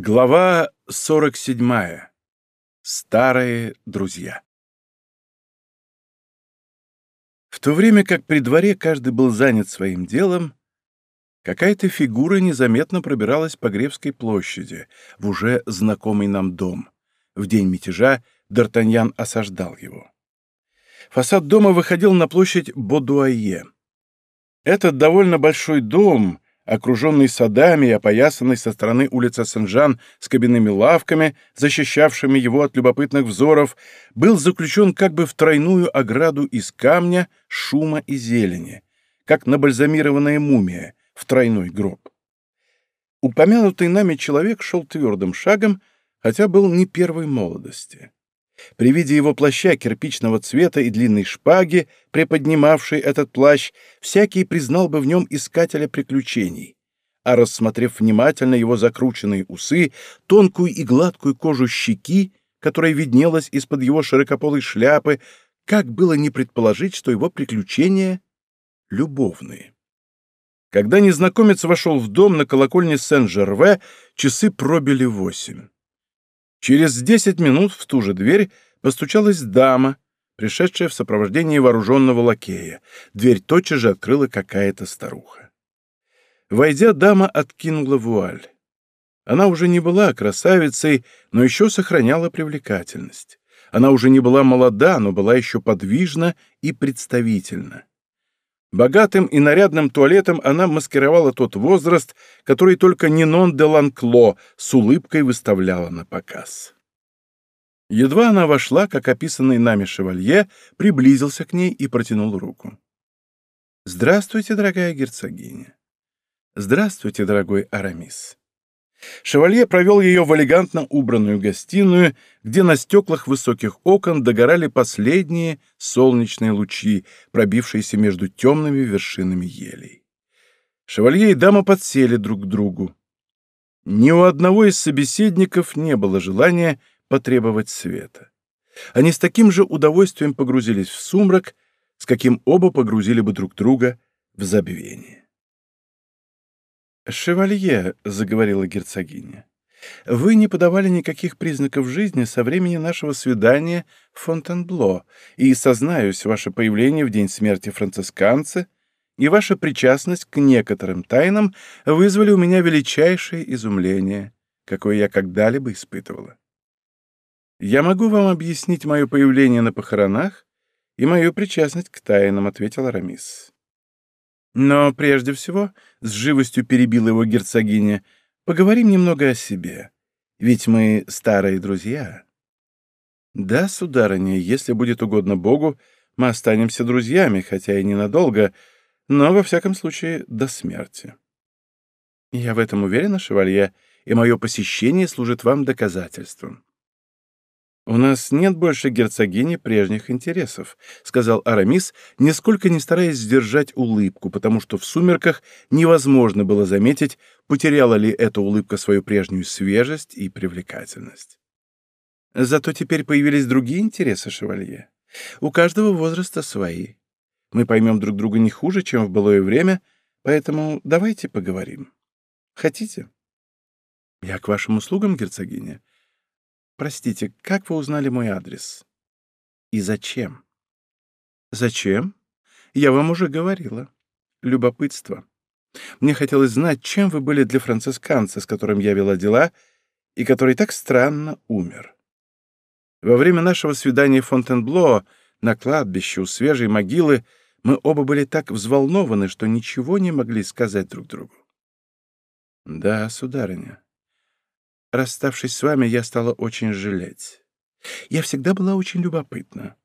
Глава 47. Старые друзья. В то время как при дворе каждый был занят своим делом, какая-то фигура незаметно пробиралась по Гревской площади, в уже знакомый нам дом. В день мятежа Д'Артаньян осаждал его. Фасад дома выходил на площадь Бодуае. Этот довольно большой дом — окруженный садами и опоясанный со стороны улицы Сен-Жан с кабинными лавками, защищавшими его от любопытных взоров, был заключен как бы в тройную ограду из камня, шума и зелени, как набальзамированная мумия в тройной гроб. Упомянутый нами человек шел твердым шагом, хотя был не первой молодости. При виде его плаща кирпичного цвета и длинной шпаги, приподнимавшей этот плащ, всякий признал бы в нем искателя приключений. А рассмотрев внимательно его закрученные усы, тонкую и гладкую кожу щеки, которая виднелась из-под его широкополой шляпы, как было не предположить, что его приключения любовные. Когда незнакомец вошел в дом на колокольне Сен-Жерве, часы пробили восемь. Через десять минут в ту же дверь постучалась дама, пришедшая в сопровождении вооруженного лакея. Дверь тотчас же открыла какая-то старуха. Войдя, дама откинула вуаль. Она уже не была красавицей, но еще сохраняла привлекательность. Она уже не была молода, но была еще подвижна и представительна. Богатым и нарядным туалетом она маскировала тот возраст, который только Нинон де Ланкло с улыбкой выставляла на показ. Едва она вошла, как описанный нами шевалье, приблизился к ней и протянул руку. «Здравствуйте, дорогая герцогиня!» «Здравствуйте, дорогой Арамис!» Шевалье провел ее в элегантно убранную гостиную, где на стеклах высоких окон догорали последние солнечные лучи, пробившиеся между темными вершинами елей. Шевалье и дама подсели друг к другу. Ни у одного из собеседников не было желания потребовать света. Они с таким же удовольствием погрузились в сумрак, с каким оба погрузили бы друг друга в забвение. «Шевалье», — заговорила герцогиня, — «вы не подавали никаких признаков жизни со времени нашего свидания в Фонтенбло, и, сознаюсь, ваше появление в день смерти францисканца и ваша причастность к некоторым тайнам вызвали у меня величайшее изумление, какое я когда-либо испытывала. Я могу вам объяснить мое появление на похоронах и мою причастность к тайнам», — ответил Арамис. Но прежде всего, — с живостью перебила его герцогиня, — поговорим немного о себе. Ведь мы старые друзья. Да, сударыня, если будет угодно Богу, мы останемся друзьями, хотя и ненадолго, но, во всяком случае, до смерти. Я в этом уверена, шевалье, и мое посещение служит вам доказательством. «У нас нет больше герцогини прежних интересов», — сказал Арамис, нисколько не стараясь сдержать улыбку, потому что в сумерках невозможно было заметить, потеряла ли эта улыбка свою прежнюю свежесть и привлекательность. «Зато теперь появились другие интересы, шевалье. У каждого возраста свои. Мы поймем друг друга не хуже, чем в былое время, поэтому давайте поговорим. Хотите?» «Я к вашим услугам, герцогиня», Простите, как вы узнали мой адрес? И зачем? Зачем? Я вам уже говорила. Любопытство. Мне хотелось знать, чем вы были для францисканца, с которым я вела дела, и который так странно умер. Во время нашего свидания в Фонтенбло на кладбище у свежей могилы мы оба были так взволнованы, что ничего не могли сказать друг другу. Да, сударыня, Расставшись с вами, я стала очень жалеть. Я всегда была очень любопытна.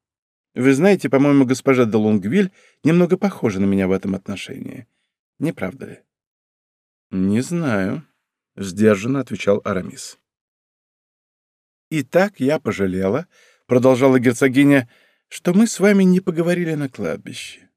Вы знаете, по-моему, госпожа де Лонгвиль немного похожа на меня в этом отношении. Не правда ли? Не знаю, — сдержанно отвечал Арамис. «И так я пожалела», — продолжала герцогиня, — «что мы с вами не поговорили на кладбище.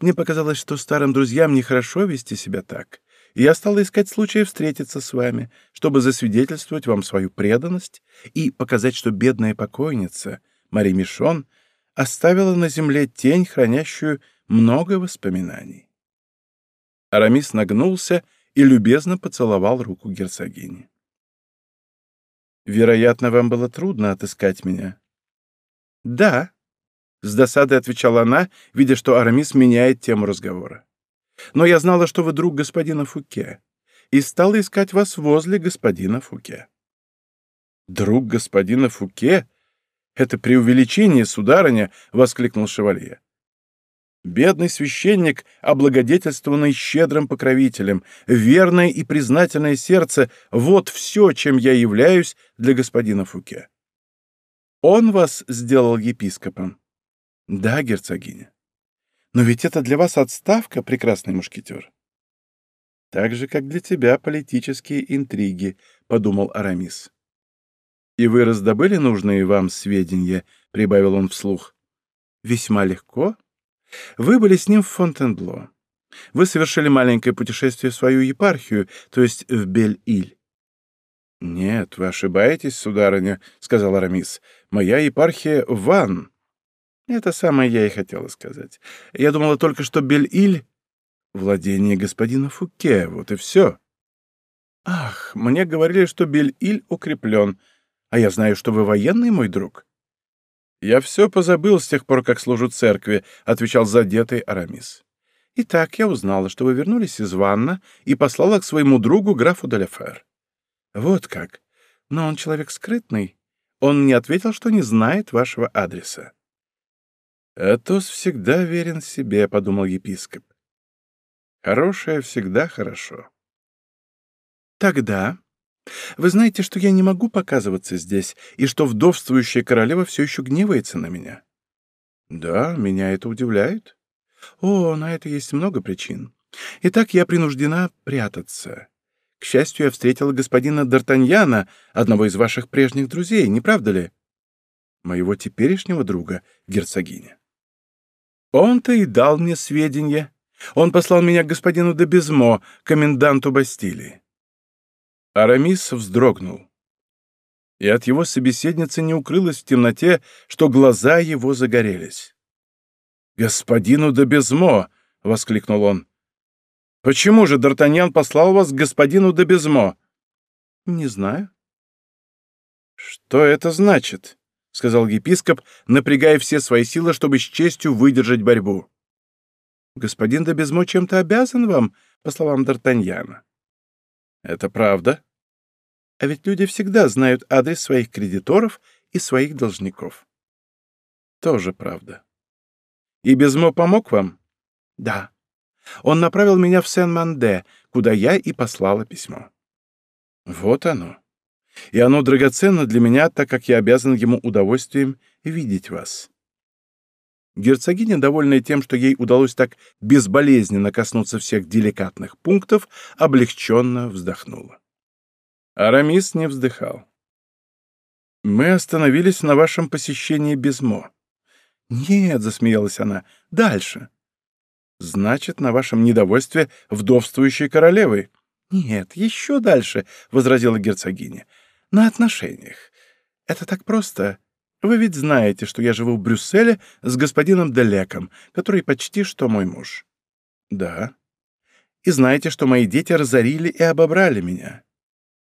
Мне показалось, что старым друзьям нехорошо вести себя так, и я стала искать случая встретиться с вами, чтобы засвидетельствовать вам свою преданность и показать, что бедная покойница, Мари Мишон, оставила на земле тень, хранящую много воспоминаний. Арамис нагнулся и любезно поцеловал руку герцогини. Вероятно, вам было трудно отыскать меня. Да, с досадой отвечала она, видя, что Арамис меняет тему разговора. Но я знала, что вы друг господина Фуке, и стала искать вас возле господина Фуке. Друг господина Фуке? Это преувеличение, сударыня, воскликнул шевалье. Бедный священник, облагодетельствованный щедрым покровителем, верное и признательное сердце — вот все, чем я являюсь для господина Фуке. Он вас сделал епископом? Да, герцогиня. Но ведь это для вас отставка, прекрасный мушкетер. Так же, как для тебя политические интриги, — подумал Арамис. И вы раздобыли нужные вам сведения, — прибавил он вслух. Весьма легко, вы были с ним в Фонтенбло. Вы совершили маленькое путешествие в свою епархию, то есть в Бель-Иль. «Нет, вы ошибаетесь, сударыня», — сказал Арамис. «Моя епархия — Ван». Это самое я и хотела сказать. Я думала только, что Бель-Иль — владение господина Фуке, вот и все. Ах, мне говорили, что Бель-Иль укреплен, а я знаю, что вы военный, мой друг. «Я все позабыл с тех пор, как служу церкви», — отвечал задетый Арамис. «Итак, я узнала, что вы вернулись из Ванна и послала к своему другу графу Деляфер». «Вот как. Но он человек скрытный. Он не ответил, что не знает вашего адреса». «Атос всегда верен себе», — подумал епископ. «Хорошее всегда хорошо». «Тогда вы знаете, что я не могу показываться здесь, и что вдовствующая королева все еще гневается на меня. Да, меня это удивляет. О, на это есть много причин. Итак, я принуждена прятаться. К счастью, я встретила господина Д'Артаньяна, одного из ваших прежних друзей, не правда ли? Моего теперешнего друга, герцогиня. Он-то и дал мне сведения. Он послал меня к господину де Безмо, коменданту Бастилии. Арамис вздрогнул. И от его собеседницы не укрылось в темноте, что глаза его загорелись. «Господину де Безмо!» — воскликнул он. «Почему же Д'Артаньян послал вас к господину де Безмо?» «Не знаю». «Что это значит?» — сказал епископ, напрягая все свои силы, чтобы с честью выдержать борьбу. «Господин де Безмо чем-то обязан вам, по словам Д'Артаньяна». Это правда. А ведь люди всегда знают адрес своих кредиторов и своих должников. Тоже правда. И Безмо помог вам? Да. Он направил меня в Сен-Манде, куда я и послала письмо. Вот оно. И оно драгоценно для меня, так как я обязан ему удовольствием видеть вас. Герцогиня, довольная тем, что ей удалось так безболезненно коснуться всех деликатных пунктов, облегченно вздохнула. Арамис не вздыхал. «Мы остановились на вашем посещении Безмо». «Нет», — засмеялась она, — «дальше». «Значит, на вашем недовольстве вдовствующей королевой». «Нет, еще дальше», — возразила герцогиня. «На отношениях. Это так просто. Вы ведь знаете, что я живу в Брюсселе с господином Делеком, который почти что мой муж. Да. И знаете, что мои дети разорили и обобрали меня.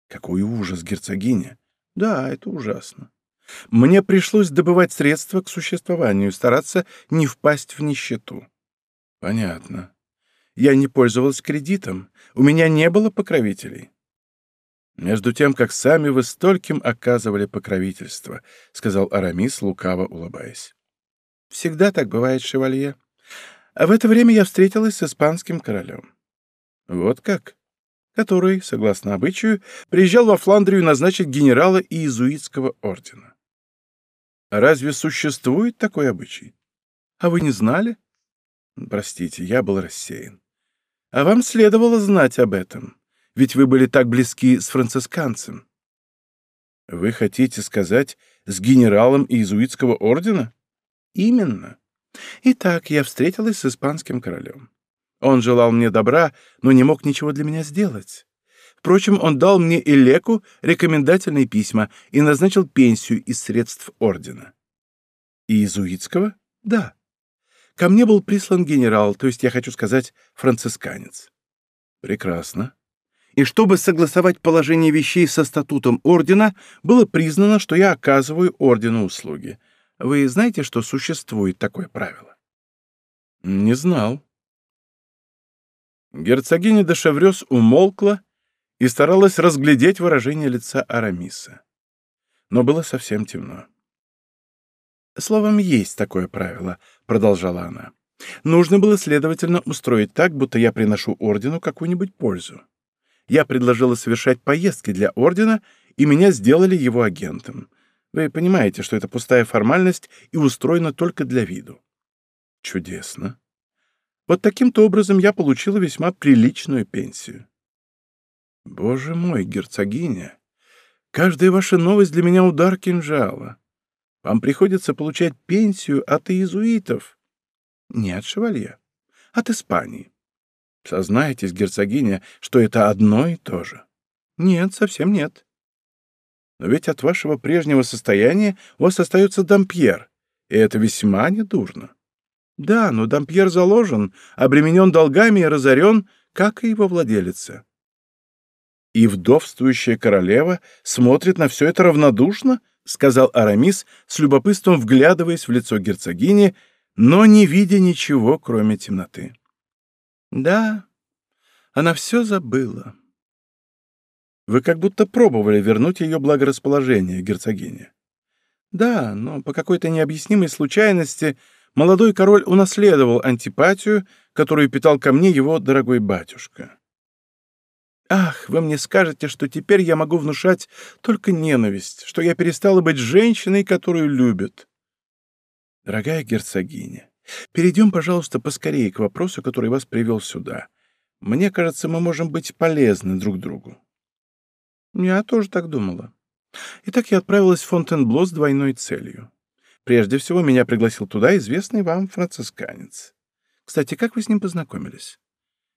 Какой ужас, герцогиня. Да, это ужасно. Мне пришлось добывать средства к существованию, стараться не впасть в нищету. Понятно. Я не пользовалась кредитом, у меня не было покровителей. «Между тем, как сами вы стольким оказывали покровительство», — сказал Арамис, лукаво улыбаясь. «Всегда так бывает, шевалье. А в это время я встретилась с испанским королем». «Вот как?» который, согласно обычаю, приезжал во Фландрию назначить генерала иезуитского ордена. А разве существует такой обычай? А вы не знали? Простите, я был рассеян. А вам следовало знать об этом ведь вы были так близки с францисканцем. Вы хотите сказать, с генералом иезуитского ордена? Именно. Итак, я встретилась с испанским королем. Он желал мне добра, но не мог ничего для меня сделать. Впрочем, он дал мне и Леку рекомендательные письма и назначил пенсию из средств ордена. Иезуитского? Да. Ко мне был прислан генерал, то есть, я хочу сказать, францисканец. Прекрасно И чтобы согласовать положение вещей со статутом ордена, было признано, что я оказываю ордену услуги. Вы знаете, что существует такое правило? Не знал. Герцогиня де Шеврёс умолкла и старалась разглядеть выражение лица Арамиса. Но было совсем темно. «Словом, есть такое правило», — продолжала она. «Нужно было, следовательно, устроить так, будто я приношу ордену какую-нибудь пользу. Я предложила совершать поездки для ордена, и меня сделали его агентом. Вы понимаете, что это пустая формальность и устроена только для виду». «Чудесно. Вот таким-то образом я получила весьма приличную пенсию». «Боже мой, герцогиня, каждая ваша новость для меня удар кинжала». Вам приходится получать пенсию от иезуитов. Нет, шевалье. От Испании. Сознайтесь, герцогиня, что это одно и то же. Нет, совсем нет. Но ведь от вашего прежнего состояния у вас остается дампьер, и это весьма недурно. Да, но дампьер заложен, обременен долгами и разорен, как и его владелица. И вдовствующая королева смотрит на все это равнодушно, — сказал Арамис, с любопытством вглядываясь в лицо герцогини, но не видя ничего, кроме темноты. «Да, она все забыла. Вы как будто пробовали вернуть ее благорасположение, герцогиня. Да, но по какой-то необъяснимой случайности молодой король унаследовал антипатию, которую питал ко мне его дорогой батюшка. Ах, вы мне скажете, что теперь я могу внушать только ненависть, что я перестала быть женщиной, которую любят. Дорогая герцогиня, перейдем, пожалуйста, поскорее к вопросу, который вас привел сюда. Мне кажется, мы можем быть полезны друг другу. Я тоже так думала. Итак, я отправилась в Фонтенбло с двойной целью. Прежде всего, меня пригласил туда известный вам францисканец. Кстати, как вы с ним познакомились?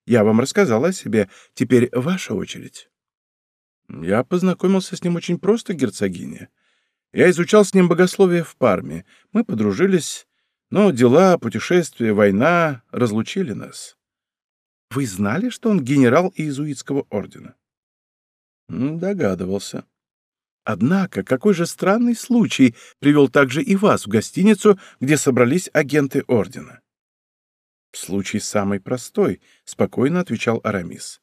Я вам рассказал о себе. Теперь ваша очередь. Я познакомился с ним очень просто, герцогиня. Я изучал с ним богословие в Парме. Мы подружились, но дела, путешествия, война разлучили нас. Вы знали, что он генерал иезуитского ордена? Догадывался. Однако, какой же странный случай привел также и вас в гостиницу, где собрались агенты ордена? «Случай самый простой», — спокойно отвечал Арамис.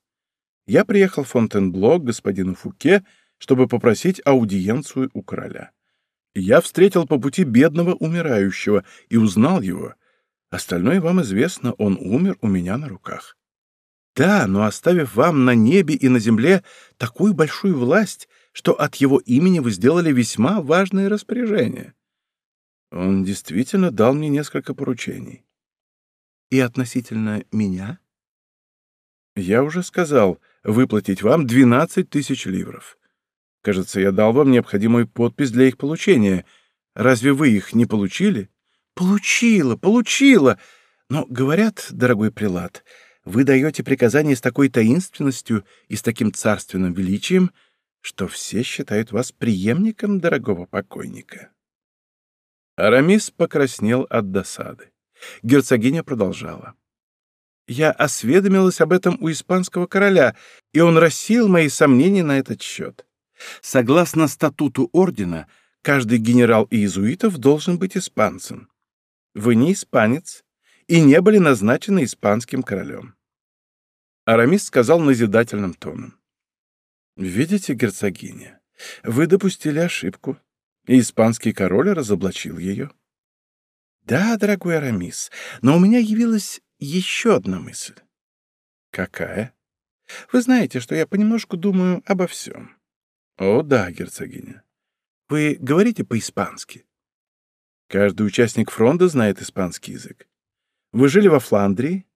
«Я приехал в Фонтенбло к господину Фуке, чтобы попросить аудиенцию у короля. Я встретил по пути бедного умирающего и узнал его. Остальное вам известно, он умер у меня на руках. Да, но оставив вам на небе и на земле такую большую власть, что от его имени вы сделали весьма важное распоряжение. Он действительно дал мне несколько поручений. И относительно меня? Я уже сказал, выплатить вам 12 тысяч ливров. Кажется, я дал вам необходимую подпись для их получения. Разве вы их не получили? Получила, получила. Но, говорят, дорогой прилад, вы даете приказания с такой таинственностью и с таким царственным величием, что все считают вас преемником дорогого покойника. Арамис покраснел от досады. Герцогиня продолжала. «Я осведомилась об этом у испанского короля, и он рассеял мои сомнения на этот счет. Согласно статуту ордена, каждый генерал иезуитов должен быть испанцем. Вы не испанец и не были назначены испанским королем». Арамис сказал назидательным тоном. «Видите, герцогиня, вы допустили ошибку, и испанский король разоблачил ее. Да, дорогой Арамис, но у меня явилась еще одна мысль. Какая? Вы знаете, что я понемножку думаю обо всем. О, да, герцогиня. Вы говорите по-испански? Каждый участник фронта знает испанский язык. Вы жили во Фландрии?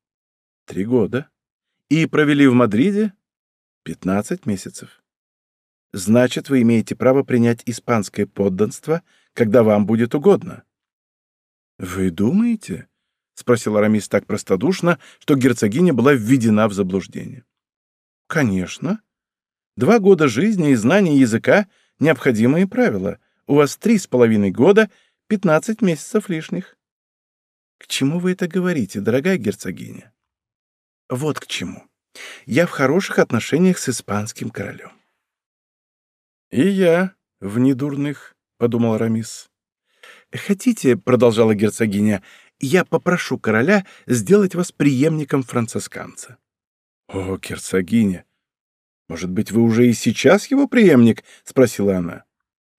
Три года. И провели в Мадриде? Пятнадцать месяцев. Значит, вы имеете право принять испанское подданство, когда вам будет угодно. «Вы думаете?» — спросил Арамис так простодушно, что герцогиня была введена в заблуждение. «Конечно. Два года жизни и знания языка — необходимые правила. У вас три с половиной года, пятнадцать месяцев лишних». «К чему вы это говорите, дорогая герцогиня?» «Вот к чему. Я в хороших отношениях с испанским королем. «И я в недурных», — подумал Рамис. «Хотите, — продолжала герцогиня, — я попрошу короля сделать вас преемником францисканца». «О, герцогиня! Может быть, вы уже и сейчас его преемник?» — спросила она.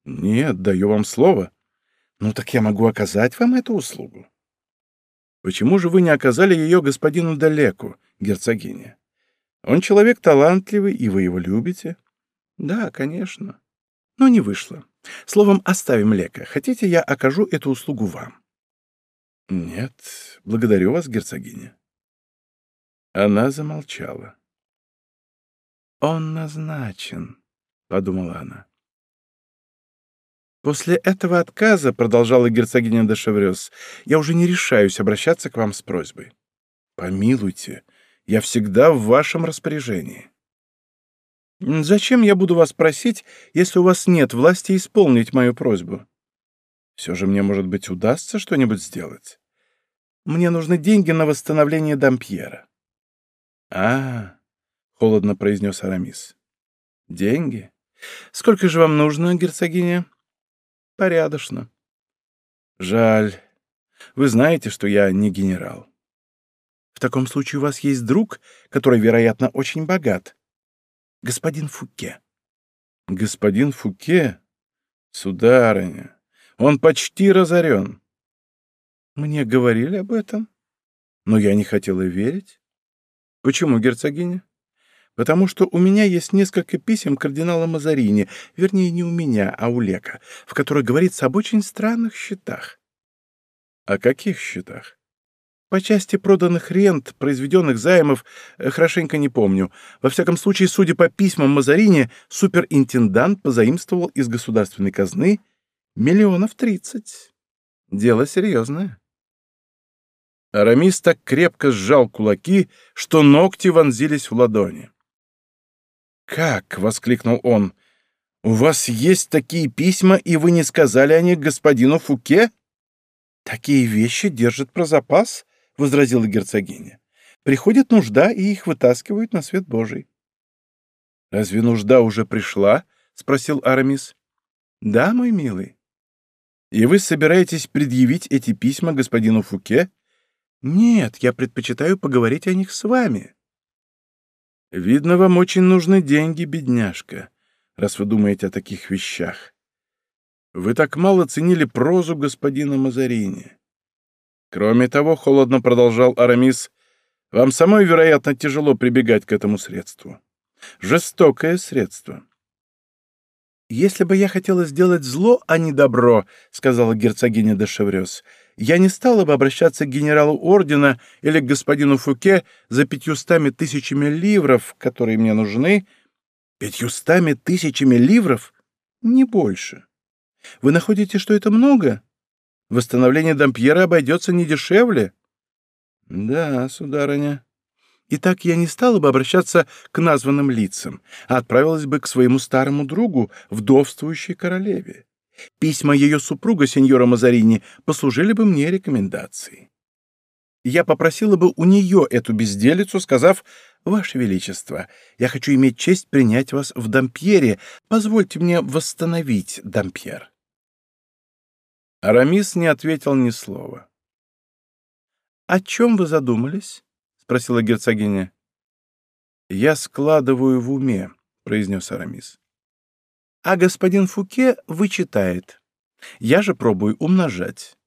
«Нет, даю вам слово». «Ну так я могу оказать вам эту услугу». «Почему же вы не оказали ее господину Далеку, герцогиня? Он человек талантливый, и вы его любите?» Да, конечно. Но не вышло. Словом, оставим Лека. Хотите, я окажу эту услугу вам? Нет, благодарю вас, герцогиня. Она замолчала. Он назначен, подумала она. После этого отказа, продолжала герцогиня де Шеврёс, я уже не решаюсь обращаться к вам с просьбой. Помилуйте, я всегда в вашем распоряжении. Зачем я буду вас просить, если у вас нет власти исполнить мою просьбу? Все же мне, может быть, удастся что-нибудь сделать. Мне нужны деньги на восстановление Дампьера. А, холодно произнес Арамис. Деньги? Сколько же вам нужно, герцогиня? Порядочно. Жаль. Вы знаете, что я не генерал. В таком случае у вас есть друг, который, вероятно, очень богат господин Фуке». «Господин Фуке? Сударыня, он почти разорен». «Мне говорили об этом, но я не хотела верить». «Почему, герцогиня?» «Потому что у меня есть несколько писем кардинала Мазарини, вернее, не у меня, а у Лека, в которых говорится об очень странных счетах». «О каких счетах?» По части проданных рент, произведенных займов, э, хорошенько не помню. Во всяком случае, судя по письмам Мазарини, суперинтендант позаимствовал из государственной казны миллионов тридцать. Дело серьезное. Арамис так крепко сжал кулаки, что ногти вонзились в ладони. «Как?» — воскликнул он. «У вас есть такие письма, и вы не сказали о них господину Фуке?» «Такие вещи держат про запас», возразила герцогиня. «Приходит нужда, и их вытаскивают на свет Божий». «Разве нужда уже пришла?» — спросил Арамис. «Да, мой милый». «И вы собираетесь предъявить эти письма господину Фуке?» «Нет, я предпочитаю поговорить о них с вами». «Видно, вам очень нужны деньги, бедняжка, раз вы думаете о таких вещах. Вы так мало ценили прозу господина Мазарини. Кроме того, холодно продолжал Арамис, вам самой, вероятно, тяжело прибегать к этому средству. Жестокое средство. «Если бы я хотела сделать зло, а не добро», — сказала герцогиня де Шеврёс, «я не стала бы обращаться к генералу ордена или к господину Фуке за пятьюстами тысячами ливров, которые мне нужны. Пятьюстами тысячами ливров? Не больше. Вы находите, что это много? Восстановление Дампьера обойдется не дешевле. Да, сударыня. Итак, я не стала бы обращаться к названным лицам, а отправилась бы к своему старому другу, вдовствующей королеве. Письма ее супруга, сеньора Мазарини, послужили бы мне рекомендацией. Я попросила бы у нее эту безделицу, сказав, «Ваше Величество, я хочу иметь честь принять вас в Дампьере. Позвольте мне восстановить Дампьер». Арамис не ответил ни слова. «О чем вы задумались?» — спросила герцогиня. «Я складываю в уме», — произнес Арамис. «А господин Фуке вычитает. Я же пробую умножать.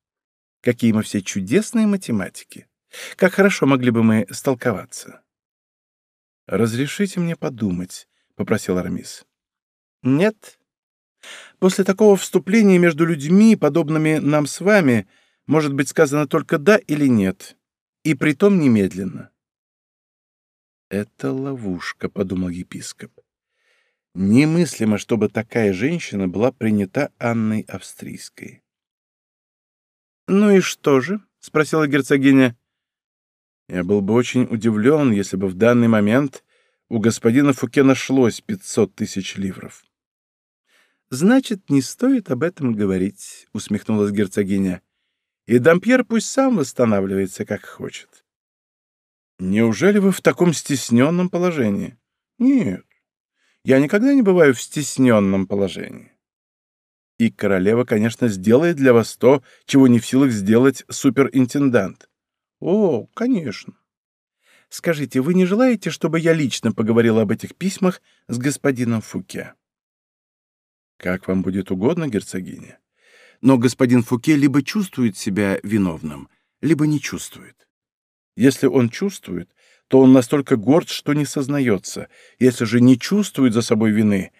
Какие мы все чудесные математики. Как хорошо могли бы мы столковаться». «Разрешите мне подумать», — попросил Арамис. «Нет», После такого вступления между людьми, подобными нам с вами, может быть сказано только «да» или «нет», и притом немедленно. «Это ловушка», — подумал епископ. Немыслимо, чтобы такая женщина была принята Анной Австрийской. «Ну и что же?» — спросила герцогиня. «Я был бы очень удивлен, если бы в данный момент у господина Фуке нашлось пятьсот тысяч ливров». «Значит, не стоит об этом говорить», — усмехнулась герцогиня. «И Дампьер пусть сам восстанавливается, как хочет». Неужели вы в таком стесненном положении? Нет, я никогда не бываю в стесненном положении. И королева, конечно, сделает для вас то, чего не в силах сделать суперинтендант. О, конечно. Скажите, вы не желаете, чтобы я лично поговорил об этих письмах с господином Фуке? Как вам будет угодно, герцогиня. Но господин Фуке либо чувствует себя виновным, либо не чувствует. Если он чувствует, то он настолько горд, что не сознается. Если же не чувствует за собой вины,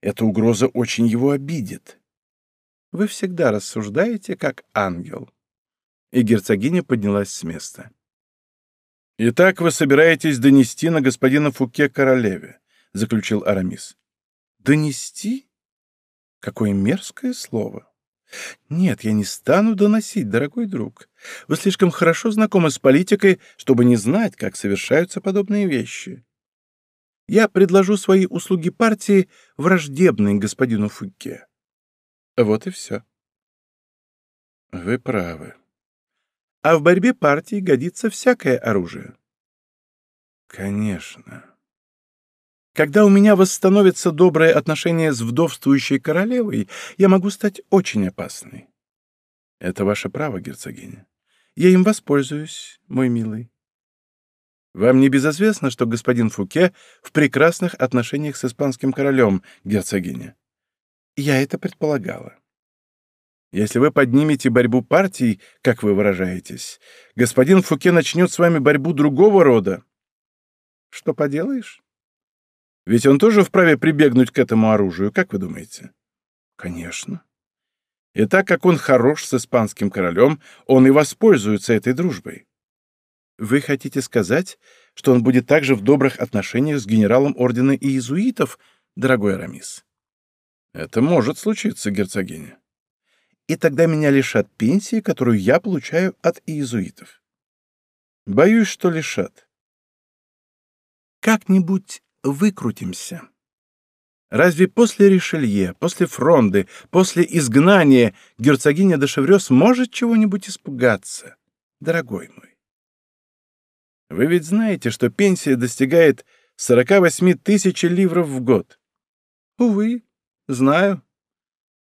эта угроза очень его обидит. Вы всегда рассуждаете как ангел. И герцогиня поднялась с места. «Итак, вы собираетесь донести на господина Фуке королеве», — заключил Арамис. «Донести? Какое мерзкое слово!» «Нет, я не стану доносить, дорогой друг. Вы слишком хорошо знакомы с политикой, чтобы не знать, как совершаются подобные вещи. Я предложу свои услуги партии, враждебной господину Фуке. Вот и все». «Вы правы», а в борьбе партии годится всякое оружие. Конечно. Когда у меня восстановится доброе отношение с вдовствующей королевой, я могу стать очень опасной. Это ваше право, герцогиня. Я им воспользуюсь, мой милый. Вам не безызвестно, что господин Фуке в прекрасных отношениях с испанским королем, герцогиня? Я это предполагала. Если вы поднимете борьбу партий, как вы выражаетесь, господин Фуке начнет с вами борьбу другого рода. Что поделаешь? Ведь он тоже вправе прибегнуть к этому оружию, как вы думаете? Конечно. И так как он хорош с испанским королем, он и воспользуется этой дружбой. Вы хотите сказать, что он будет также в добрых отношениях с генералом ордена иезуитов, дорогой Арамис? Это может случиться, герцогиня и тогда меня лишат пенсии, которую я получаю от иезуитов. Боюсь, что лишат. Как-нибудь выкрутимся. Разве после Ришелье, после Фронды, после изгнания герцогиня де Шеврёс может чего-нибудь испугаться, дорогой мой? Вы ведь знаете, что пенсия достигает 48 тысяч ливров в год. Увы, знаю.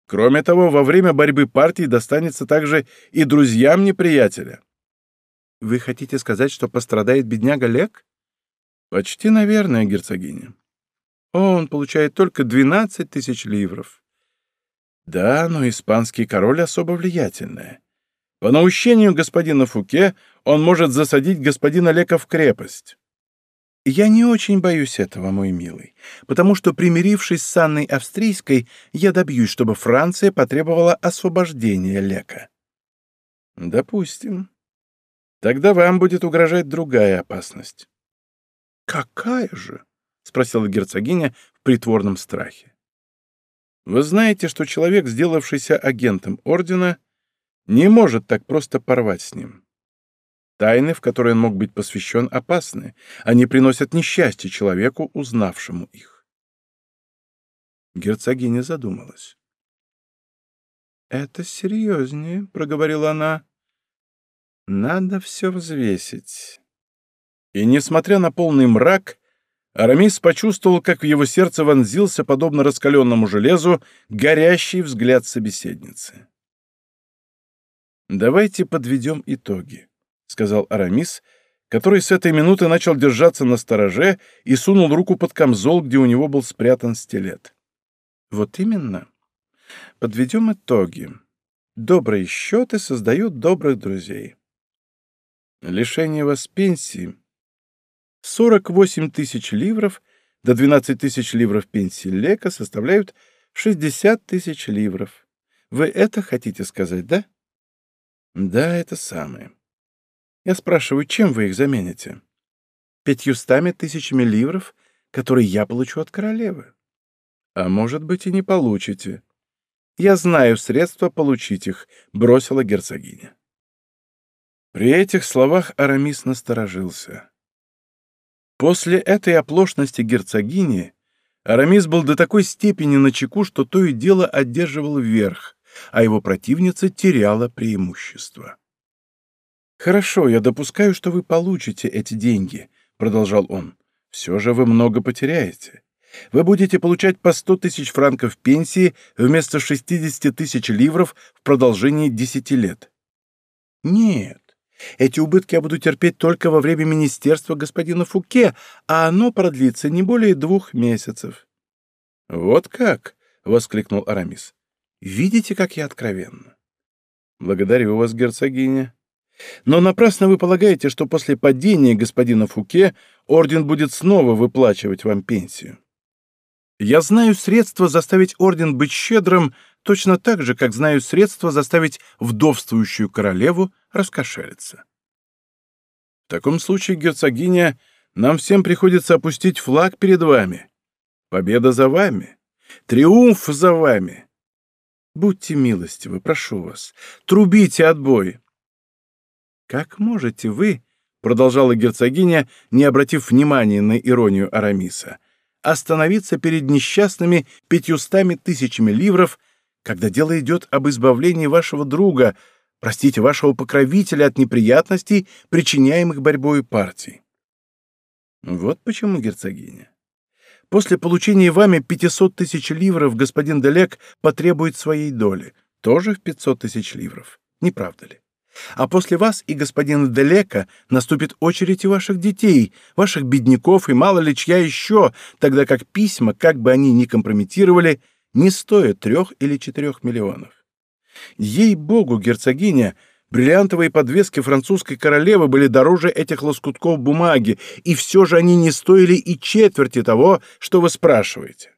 Кроме того, во время борьбы партии достанется также и друзьям неприятеля. Вы хотите сказать, что пострадает бедняга Лек? Почти, наверное, герцогиня. Он получает только 12 тысяч ливров. Да, но испанский король особо влиятельный. По наущению господина Фуке он может засадить господина Лека в крепость. Я не очень боюсь этого, мой милый, потому что, примирившись с Анной Австрийской, я добьюсь, чтобы Франция потребовала освобождения Лека. Допустим. Тогда вам будет угрожать другая опасность. Какая же? спросила герцогиня в притворном страхе. Вы знаете, что человек, сделавшийся агентом ордена, не может так просто порвать с ним. Тайны, в которые он мог быть посвящен, опасны. Они приносят несчастье человеку, узнавшему их. Герцогиня задумалась. «Это серьезнее», — проговорила она. «Надо все взвесить». И, несмотря на полный мрак, Арамис почувствовал, как в его сердце вонзился, подобно раскаленному железу, горящий взгляд собеседницы. Давайте подведем итоги. — сказал Арамис, который с этой минуты начал держаться на стороже и сунул руку под камзол, где у него был спрятан стилет. «Вот именно. Подведем итоги. Добрые счеты создают добрых друзей. Лишение вас пенсии. 48 тысяч ливров до 12 тысяч ливров пенсии Лека составляют 60 тысяч ливров. Вы это хотите сказать, да? Да, это самое. Я спрашиваю, чем вы их замените? Пятьюстами тысячами ливров, которые я получу от королевы. А может быть, и не получите. Я знаю средства получить их, бросила герцогиня. При этих словах Арамис насторожился. После этой оплошности герцогини Арамис был до такой степени начеку, что то и дело одерживал верх, а его противница теряла преимущество. «Хорошо, я допускаю, что вы получите эти деньги», — продолжал он. «Все же вы много потеряете. Вы будете получать по 100 тысяч франков пенсии вместо 60 тысяч ливров в продолжении 10 лет». «Нет, эти убытки я буду терпеть только во время министерства господина Фуке, а оно продлится не более двух месяцев». «Вот как?» — воскликнул Арамис. «Видите, как я откровенна?» «Благодарю вас, герцогиня. Но напрасно вы полагаете, что после падения господина Фуке орден будет снова выплачивать вам пенсию. Я знаю средства заставить орден быть щедрым точно так же, как знаю средства заставить вдовствующую королеву раскошелиться. В таком случае, герцогиня, нам всем приходится опустить флаг перед вами. Победа за вами. Триумф за вами. Будьте милостивы, прошу вас, трубите отбой. Как можете вы, продолжала герцогиня, не обратив внимания на иронию Арамиса, остановиться перед несчастными пятьюстами тысячами ливров, когда дело идет об избавлении вашего друга, простите, вашего покровителя от неприятностей, причиняемых борьбой партии. Вот почему, герцогиня. После получения вами 500 тысяч ливров господин Делек потребует своей доли, тоже в 500 тысяч ливров, не правда ли? А после вас и господина Делека наступит очередь и ваших детей, ваших бедняков и мало ли чья еще, тогда как письма, как бы они ни компрометировали, не стоят трех или четырех миллионов. Ей-богу, герцогиня, бриллиантовые подвески французской королевы были дороже этих лоскутков бумаги, и все же они не стоили и четверти того, что вы спрашиваете.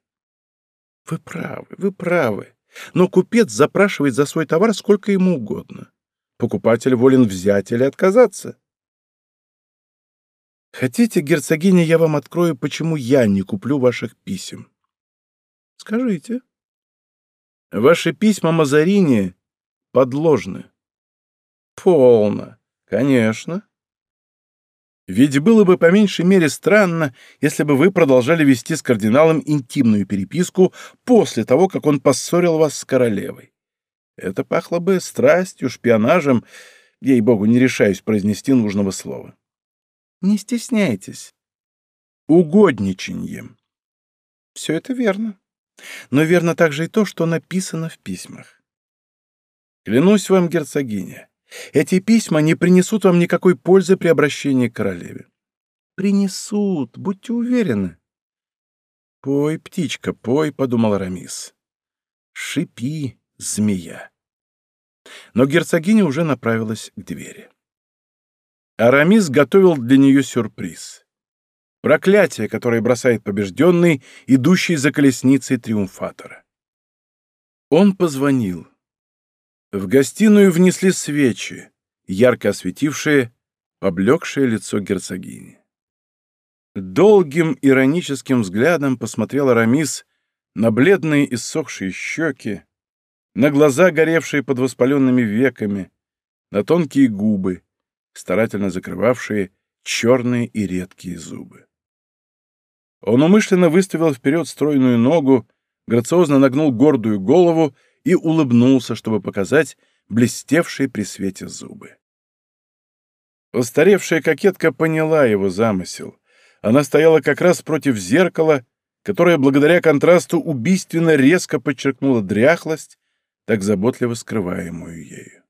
Вы правы, вы правы. Но купец запрашивает за свой товар сколько ему угодно. Покупатель волен взять или отказаться. Хотите, герцогиня, я вам открою, почему я не куплю ваших писем? Скажите. Ваши письма Мазарини подложны. Полно. Конечно. Ведь было бы по меньшей мере странно, если бы вы продолжали вести с кардиналом интимную переписку после того, как он поссорил вас с королевой. Это пахло бы страстью, шпионажем. Ей-богу, не решаюсь произнести нужного слова. Не стесняйтесь. Угодничаньем. Все это верно. Но верно также и то, что написано в письмах. Клянусь вам, герцогиня, эти письма не принесут вам никакой пользы при обращении к королеве. Принесут, будьте уверены. Пой, птичка, пой, — подумал Рамис. Шипи, змея. Но герцогиня уже направилась к двери. Арамис готовил для нее сюрприз. Проклятие, которое бросает побежденный, идущий за колесницей триумфатора. Он позвонил. В гостиную внесли свечи, ярко осветившие поблекшее лицо герцогини. Долгим ироническим взглядом посмотрел Арамис на бледные иссохшие щеки, на глаза, горевшие под воспаленными веками, на тонкие губы, старательно закрывавшие черные и редкие зубы. Он умышленно выставил вперед стройную ногу, грациозно нагнул гордую голову и улыбнулся, чтобы показать блестевшие при свете зубы. Устаревшая кокетка поняла его замысел. Она стояла как раз против зеркала, которое благодаря контрасту убийственно резко подчеркнуло дряхлость, так заботливо скрываемую ею.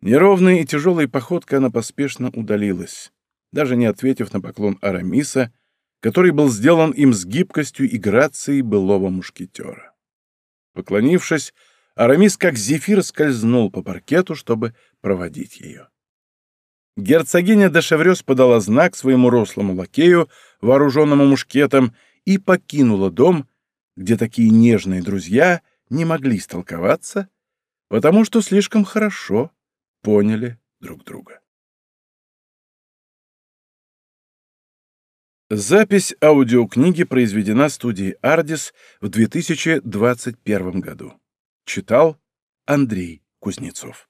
Неровной и тяжелой походкой она поспешно удалилась, даже не ответив на поклон Арамиса, который был сделан им с гибкостью и грацией былого мушкетера. Поклонившись, Арамис как зефир скользнул по паркету, чтобы проводить ее. Герцогиня де Шеврёс подала знак своему рослому лакею, вооруженному мушкетом, и покинула дом, где такие нежные друзья не могли столковаться, потому что слишком хорошо поняли друг друга. Запись аудиокниги произведена студией «Ардис» в 2021 году. Читал Андрей Кузнецов.